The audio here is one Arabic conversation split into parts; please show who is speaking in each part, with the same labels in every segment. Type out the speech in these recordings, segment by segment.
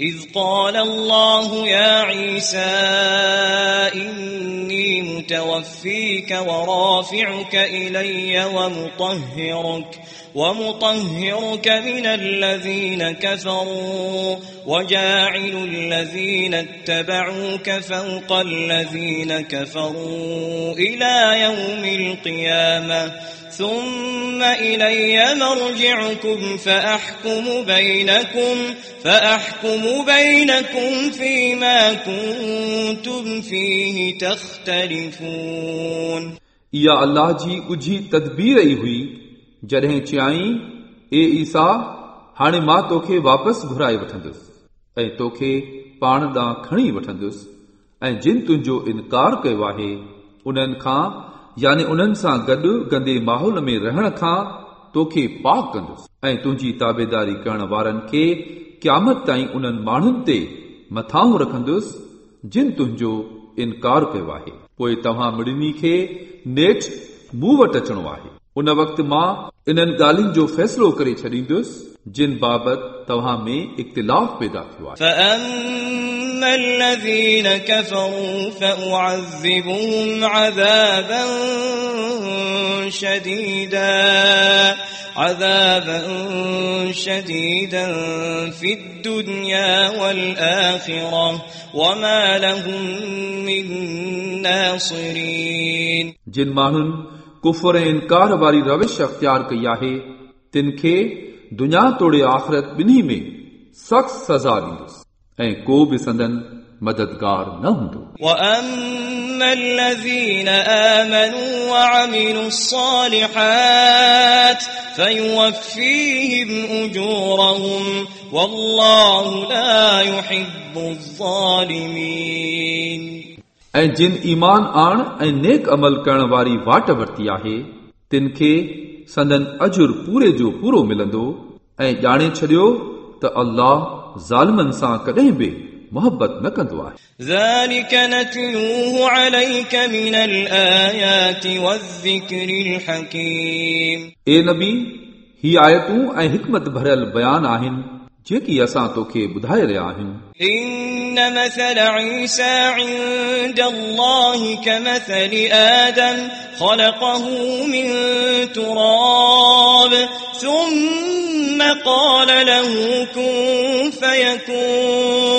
Speaker 1: إذ قال الله يا عيسى إني متوفيك ورافعك إلي ومطهرك ومطهرك من الذين كفروا وجاعل الذين اتبعوك فوق الذين كفروا إلى يوم القيامة. ثم إلي مرجعكم فأحكم بينكم فأحكم بينكم فيما كنتم فيه تختلفون
Speaker 2: इहा अलाह जी ॻुझी तदबीर ई हुई जॾहिं चयाई ए ईसा हाणे मां तोखे वापसि घुराए वठंदुसि ऐं तोखे पाण ॾांहुं खणी वठंदुसि ऐं जिन तुंहिंजो इनकार कयो आहे उन्हनि खां यानी उन्हनि सां गॾु गंदे माहौल में रहण खां तोखे पाक कंदुसि ऐं तुंहिंजी ताबेदारी करण वारनि खे क़यामत ताईं उन्हनि माण्हुनि ते मथाऊं रखंदुसि जिन तुंहिंजो इनकार कयो आहे पोइ तव्हां मिड़नी खे नेठि मूं वटि अचणो आहे उन वक़्तु मां इन्हनि ॻाल्हियुनि जो फ़ैसिलो करे छॾींदुसि जिन बाबति तव्हां में इख़्तिलाफ़ पैदा थियो आहे
Speaker 1: فأما الذين كفروا فأعذبهم عذابا شديدا عذابا شديدا في الدنيا والآخرة وما لهم من ناصرين
Speaker 2: जिन माण्हुनि कुफर ऐं इनकार वारी रविश अख़्तियार कई आहे तिन खे दुनिया तोड़े आख़िरत ॿिन्ही में सख़्त सज़ा ॾींदुसि ऐं को बि संदन मददगार न हूंदो
Speaker 1: وأما الذين آمنوا وعملوا الصالحات فيوفيهم أجورهم والله لا يحب الظالمين
Speaker 2: ऐं जिन ईमान आण ऐं नेक अमल करण वारी वाट वरिती आहे तिन खे संदन अजुर पूरे जो पूरो मिलंदो ऐं ॼाणे छॾियो त अल्लाह ज़ालिमनि सां कॾहिं बि मोहबत न कंदो आहे
Speaker 1: ذلك نتلوه عليك من الآيات والذكر الحكيم
Speaker 2: ए नबी ही आयतूं ऐं हिकमत भरियल बयान आहिनि जेकी असां तोखे ॿुधाए रहिया आहियूं
Speaker 1: إن مثل عيسى عند الله كمثل آدم خلقه من تراب ثم قال له كن فيكون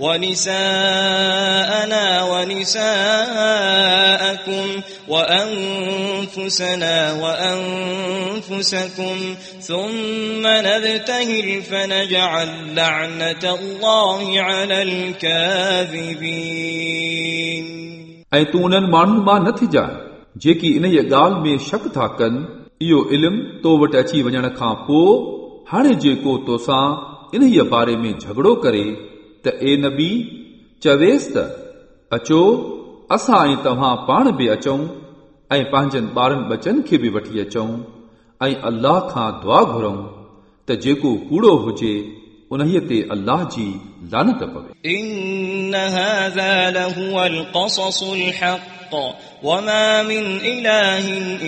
Speaker 1: ونساءنا ونساءكم وأنفسنا وأنفسكم ثم نبتهل فنجعل لعنة الله على الكاذبين
Speaker 2: ऐं तूं उन्हनि माण्हुनि मां न थी जाए जेकी इन ई ॻाल्हि में शक था कनि इहो इल्मु तो वटि अची वञण खां पोइ हाणे जेको तोसां इन ई बारे में झगड़ो करे त ए नबी चवेसि त अचो असां ऐं तव्हां पाण बि अचूं ऐं पंहिंजनि ॿारनि बचनि खे बि वठी अचूं ऐं अल्लाह खां दुआ घुरूं त जेको कूड़ो हुजे उन्हीअ ते अल्लाह जी लानत पवे
Speaker 1: إن هذا لهو القصص الحق وما من إله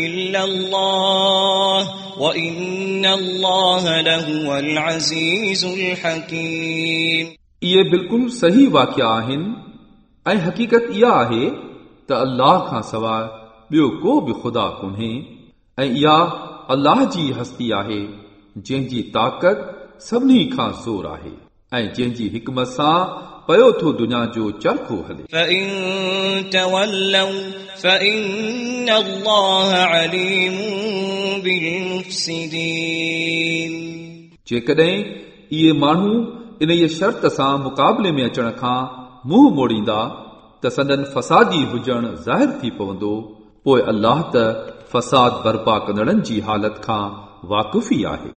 Speaker 1: إلا الله وإن الله لهو العزيز الحكيم
Speaker 2: یہ بالکل سہی واقع حقیقت یہ اللہ کا سوائے بہو کو خدا کو یہ اللہ جی ہستی ہے جن کی طاقت سنی کا زور
Speaker 1: ہے جن کی پی تو دنیا
Speaker 2: جو چرخو ہلے۔ یہ ان ئي شرط سان مقابلي ۾ اچڻ کان منهن موڙيندا ته سندن فسادي هجڻ ظاهر ٿي پوندو. پوءِ الله ته فساد برپا ڪندڙن جي حالت کان واقفي آهي